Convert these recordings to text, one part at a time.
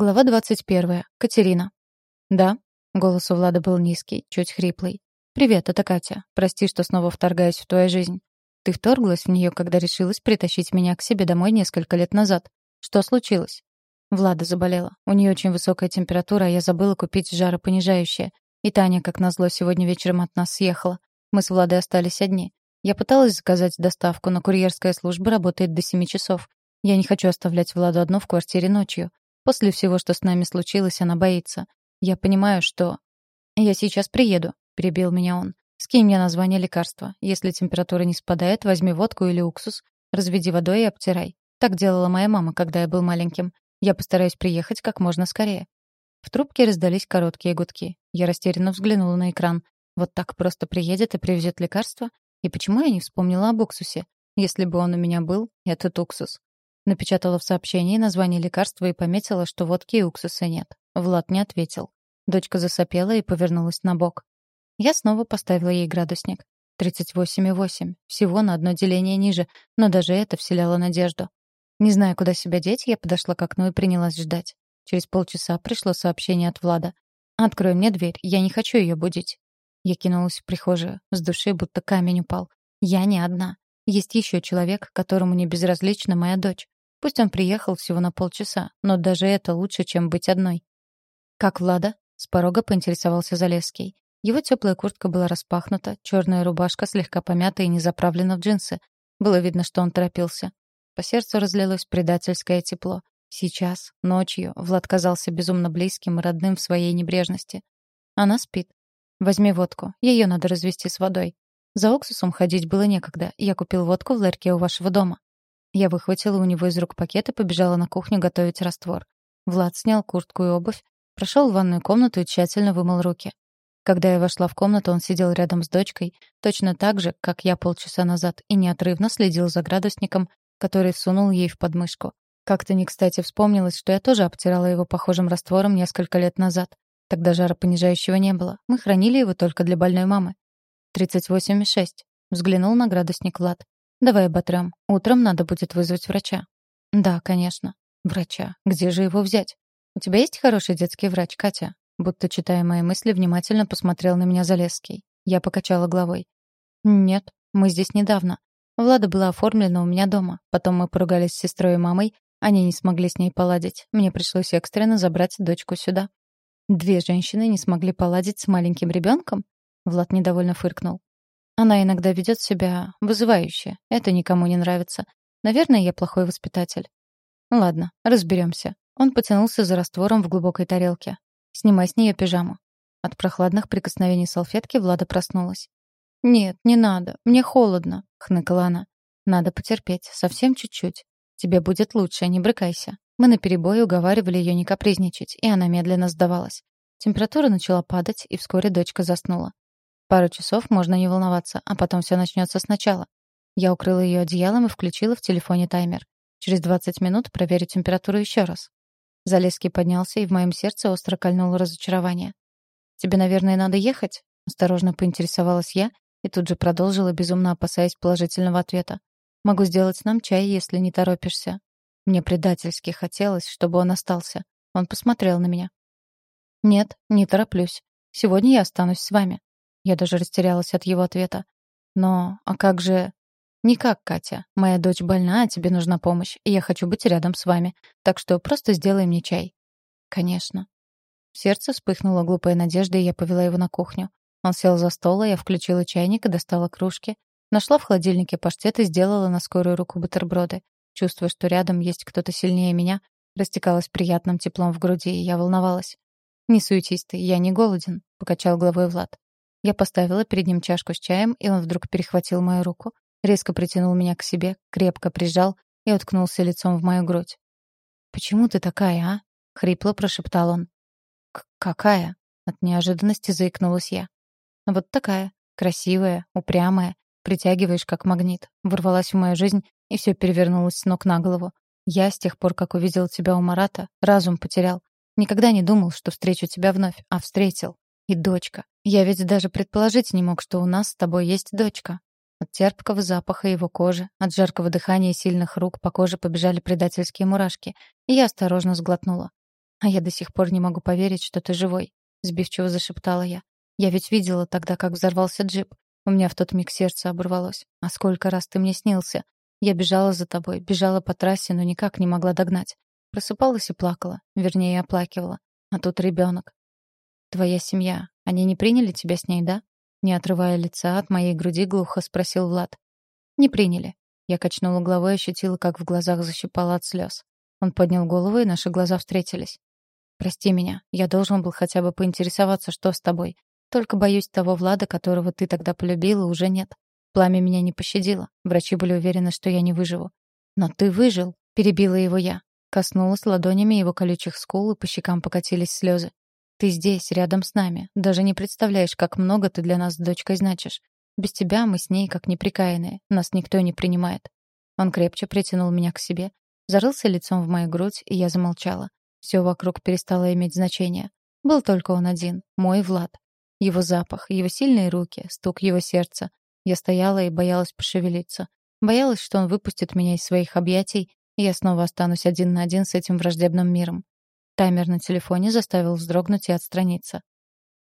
Глава 21. Катерина. «Да?» — голос у Влада был низкий, чуть хриплый. «Привет, это Катя. Прости, что снова вторгаюсь в твою жизнь. Ты вторглась в нее, когда решилась притащить меня к себе домой несколько лет назад. Что случилось?» Влада заболела. У нее очень высокая температура, а я забыла купить жаропонижающее. И Таня, как назло, сегодня вечером от нас съехала. Мы с Владой остались одни. Я пыталась заказать доставку, но курьерская служба работает до семи часов. Я не хочу оставлять Владу одну в квартире ночью. После всего, что с нами случилось, она боится. Я понимаю, что... «Я сейчас приеду», — перебил меня он. «Скинь мне название лекарства. Если температура не спадает, возьми водку или уксус, разведи водой и обтирай. Так делала моя мама, когда я был маленьким. Я постараюсь приехать как можно скорее». В трубке раздались короткие гудки. Я растерянно взглянула на экран. Вот так просто приедет и привезет лекарство? И почему я не вспомнила об уксусе? Если бы он у меня был, этот уксус. Напечатала в сообщении название лекарства и пометила, что водки и уксуса нет. Влад не ответил. Дочка засопела и повернулась на бок. Я снова поставила ей градусник. 38,8. Всего на одно деление ниже, но даже это вселяло надежду. Не зная, куда себя деть, я подошла к окну и принялась ждать. Через полчаса пришло сообщение от Влада. «Открой мне дверь, я не хочу ее будить». Я кинулась в прихожую. С души будто камень упал. Я не одна. Есть еще человек, которому не безразлична моя дочь. Пусть он приехал всего на полчаса, но даже это лучше, чем быть одной. «Как Влада?» — с порога поинтересовался Залесский. Его теплая куртка была распахнута, черная рубашка слегка помята и не заправлена в джинсы. Было видно, что он торопился. По сердцу разлилось предательское тепло. Сейчас, ночью, Влад казался безумно близким и родным в своей небрежности. Она спит. Возьми водку, ее надо развести с водой. За уксусом ходить было некогда, я купил водку в ларьке у вашего дома. Я выхватила у него из рук пакет и побежала на кухню готовить раствор. Влад снял куртку и обувь, прошел в ванную комнату и тщательно вымыл руки. Когда я вошла в комнату, он сидел рядом с дочкой, точно так же, как я полчаса назад, и неотрывно следил за градусником, который всунул ей в подмышку. Как-то не кстати вспомнилось, что я тоже обтирала его похожим раствором несколько лет назад. Тогда жаропонижающего не было. Мы хранили его только для больной мамы. «Тридцать восемь и шесть», — взглянул на градусник Влад. Давай оботрём. Утром надо будет вызвать врача. Да, конечно. Врача. Где же его взять? У тебя есть хороший детский врач, Катя? Будто читая мои мысли, внимательно посмотрел на меня Залесский. Я покачала головой. Нет, мы здесь недавно. Влада была оформлена у меня дома. Потом мы поругались с сестрой и мамой. Они не смогли с ней поладить. Мне пришлось экстренно забрать дочку сюда. Две женщины не смогли поладить с маленьким ребенком? Влад недовольно фыркнул. Она иногда ведет себя вызывающе. Это никому не нравится. Наверное, я плохой воспитатель. Ладно, разберемся. Он потянулся за раствором в глубокой тарелке. Снимай с нее пижаму. От прохладных прикосновений салфетки Влада проснулась. «Нет, не надо. Мне холодно», — хныкала она. «Надо потерпеть. Совсем чуть-чуть. Тебе будет лучше, не брыкайся». Мы наперебой уговаривали ее не капризничать, и она медленно сдавалась. Температура начала падать, и вскоре дочка заснула. Пару часов можно не волноваться, а потом все начнется сначала. Я укрыла ее одеялом и включила в телефоне таймер. Через 20 минут проверю температуру еще раз. Залеский поднялся, и в моем сердце остро кольнуло разочарование. «Тебе, наверное, надо ехать?» — осторожно поинтересовалась я и тут же продолжила, безумно опасаясь положительного ответа. «Могу сделать нам чай, если не торопишься». Мне предательски хотелось, чтобы он остался. Он посмотрел на меня. «Нет, не тороплюсь. Сегодня я останусь с вами. Я даже растерялась от его ответа. «Но, а как же...» «Никак, Катя. Моя дочь больна, а тебе нужна помощь, и я хочу быть рядом с вами. Так что просто сделай мне чай». «Конечно». В сердце вспыхнула глупая надежда, и я повела его на кухню. Он сел за стол, а я включила чайник и достала кружки. Нашла в холодильнике паштет и сделала на скорую руку бутерброды. Чувствуя, что рядом есть кто-то сильнее меня, растекалась приятным теплом в груди, и я волновалась. «Не суетись ты, я не голоден», — покачал головой Влад. Я поставила перед ним чашку с чаем, и он вдруг перехватил мою руку, резко притянул меня к себе, крепко прижал и уткнулся лицом в мою грудь. «Почему ты такая, а?» — хрипло прошептал он. «Какая?» — от неожиданности заикнулась я. «Вот такая. Красивая, упрямая. Притягиваешь, как магнит. Ворвалась в мою жизнь, и все перевернулось с ног на голову. Я, с тех пор, как увидел тебя у Марата, разум потерял. Никогда не думал, что встречу тебя вновь, а встретил. И дочка. Я ведь даже предположить не мог, что у нас с тобой есть дочка. От терпкого запаха его кожи, от жаркого дыхания сильных рук по коже побежали предательские мурашки, и я осторожно сглотнула. «А я до сих пор не могу поверить, что ты живой», — сбивчиво зашептала я. «Я ведь видела тогда, как взорвался джип. У меня в тот миг сердце оборвалось. А сколько раз ты мне снился? Я бежала за тобой, бежала по трассе, но никак не могла догнать. Просыпалась и плакала, вернее, оплакивала. А тут ребенок. Твоя семья, они не приняли тебя с ней, да? Не отрывая лица от моей груди, глухо спросил Влад. Не приняли. Я качнула головой и ощутила, как в глазах защипало от слез. Он поднял голову, и наши глаза встретились. «Прости меня. Я должен был хотя бы поинтересоваться, что с тобой. Только боюсь того Влада, которого ты тогда полюбила, уже нет. Пламя меня не пощадило. Врачи были уверены, что я не выживу. Но ты выжил, перебила его я. Коснулась ладонями его колючих скул, и по щекам покатились слезы. Ты здесь, рядом с нами. Даже не представляешь, как много ты для нас с дочкой значишь. Без тебя мы с ней как неприкаянные. Нас никто не принимает. Он крепче притянул меня к себе, зарылся лицом в мою грудь, и я замолчала. Все вокруг перестало иметь значение. Был только он один, мой Влад. Его запах, его сильные руки, стук его сердца. Я стояла и боялась пошевелиться. Боялась, что он выпустит меня из своих объятий, и я снова останусь один на один с этим враждебным миром. Таймер на телефоне заставил вздрогнуть и отстраниться.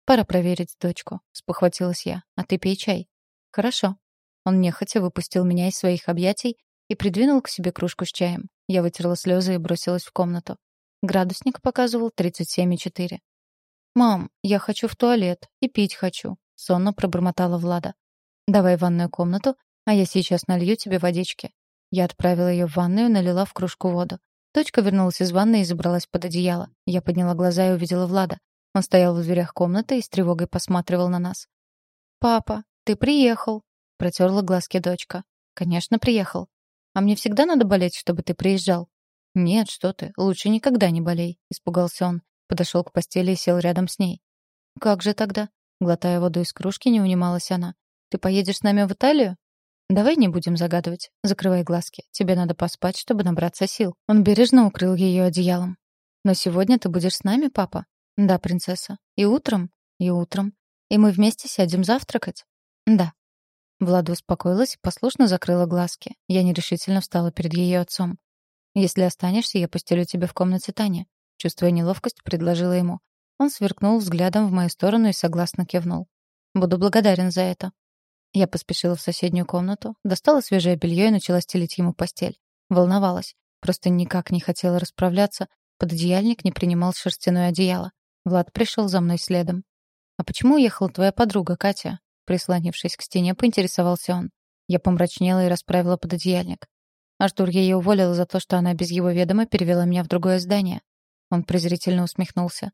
«Пора проверить дочку», — спохватилась я. «А ты пей чай». «Хорошо». Он нехотя выпустил меня из своих объятий и придвинул к себе кружку с чаем. Я вытерла слезы и бросилась в комнату. Градусник показывал 37,4. «Мам, я хочу в туалет и пить хочу», — сонно пробормотала Влада. «Давай в ванную комнату, а я сейчас налью тебе водички». Я отправила ее в ванную, налила в кружку воду. Дочка вернулась из ванной и забралась под одеяло. Я подняла глаза и увидела Влада. Он стоял в дверях комнаты и с тревогой посматривал на нас. «Папа, ты приехал», — протерла глазки дочка. «Конечно, приехал. А мне всегда надо болеть, чтобы ты приезжал?» «Нет, что ты, лучше никогда не болей», — испугался он. Подошел к постели и сел рядом с ней. «Как же тогда?» Глотая воду из кружки, не унималась она. «Ты поедешь с нами в Италию?» «Давай не будем загадывать. Закрывай глазки. Тебе надо поспать, чтобы набраться сил». Он бережно укрыл ее одеялом. «Но сегодня ты будешь с нами, папа?» «Да, принцесса. И утром?» «И утром. И мы вместе сядем завтракать?» «Да». Влада успокоилась и послушно закрыла глазки. Я нерешительно встала перед ее отцом. «Если останешься, я постелю тебя в комнате Тани. Чувствуя неловкость, предложила ему. Он сверкнул взглядом в мою сторону и согласно кивнул. «Буду благодарен за это». Я поспешила в соседнюю комнату, достала свежее белье и начала стелить ему постель. Волновалась. Просто никак не хотела расправляться. Пододеяльник не принимал шерстяное одеяло. Влад пришел за мной следом. «А почему уехала твоя подруга, Катя?» Прислонившись к стене, поинтересовался он. Я помрачнела и расправила пододеяльник. Артур ее уволил за то, что она без его ведома перевела меня в другое здание. Он презрительно усмехнулся.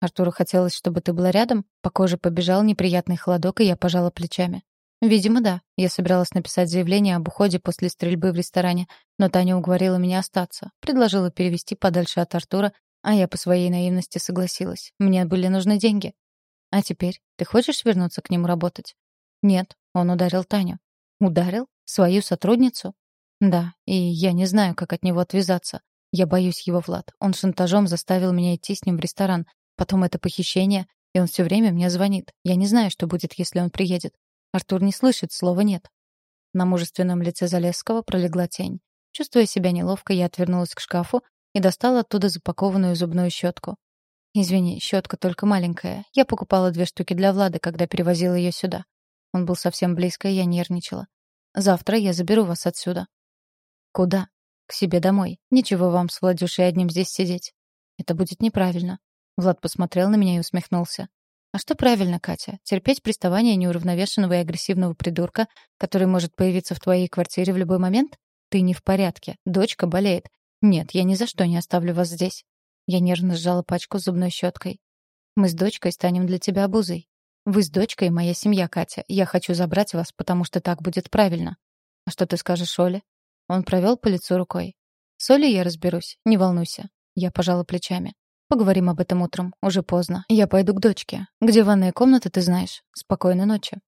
Артуру хотелось, чтобы ты была рядом? По коже побежал неприятный холодок, и я пожала плечами. Видимо, да. Я собиралась написать заявление об уходе после стрельбы в ресторане, но Таня уговорила меня остаться. Предложила перевести подальше от Артура, а я по своей наивности согласилась. Мне были нужны деньги. А теперь ты хочешь вернуться к нему работать? Нет, он ударил Таню. Ударил? Свою сотрудницу? Да, и я не знаю, как от него отвязаться. Я боюсь его, Влад. Он шантажом заставил меня идти с ним в ресторан. Потом это похищение, и он все время мне звонит. Я не знаю, что будет, если он приедет. Артур не слышит, слова нет. На мужественном лице Залесского пролегла тень. Чувствуя себя неловко, я отвернулась к шкафу и достала оттуда запакованную зубную щетку. «Извини, щетка только маленькая. Я покупала две штуки для Влада, когда перевозила ее сюда. Он был совсем близко, и я нервничала. Завтра я заберу вас отсюда». «Куда?» к себе домой. Ничего вам с Владюшей одним здесь сидеть. Это будет неправильно. Влад посмотрел на меня и усмехнулся. А что правильно, Катя? Терпеть приставание неуравновешенного и агрессивного придурка, который может появиться в твоей квартире в любой момент? Ты не в порядке. Дочка болеет. Нет, я ни за что не оставлю вас здесь. Я нервно сжала пачку с зубной щеткой. Мы с дочкой станем для тебя обузой. Вы с дочкой моя семья, Катя. Я хочу забрать вас, потому что так будет правильно. А что ты скажешь Оле? Он провел по лицу рукой. «С Олей я разберусь, не волнуйся». Я пожала плечами. «Поговорим об этом утром. Уже поздно. Я пойду к дочке. Где ванная комната, ты знаешь. Спокойной ночи».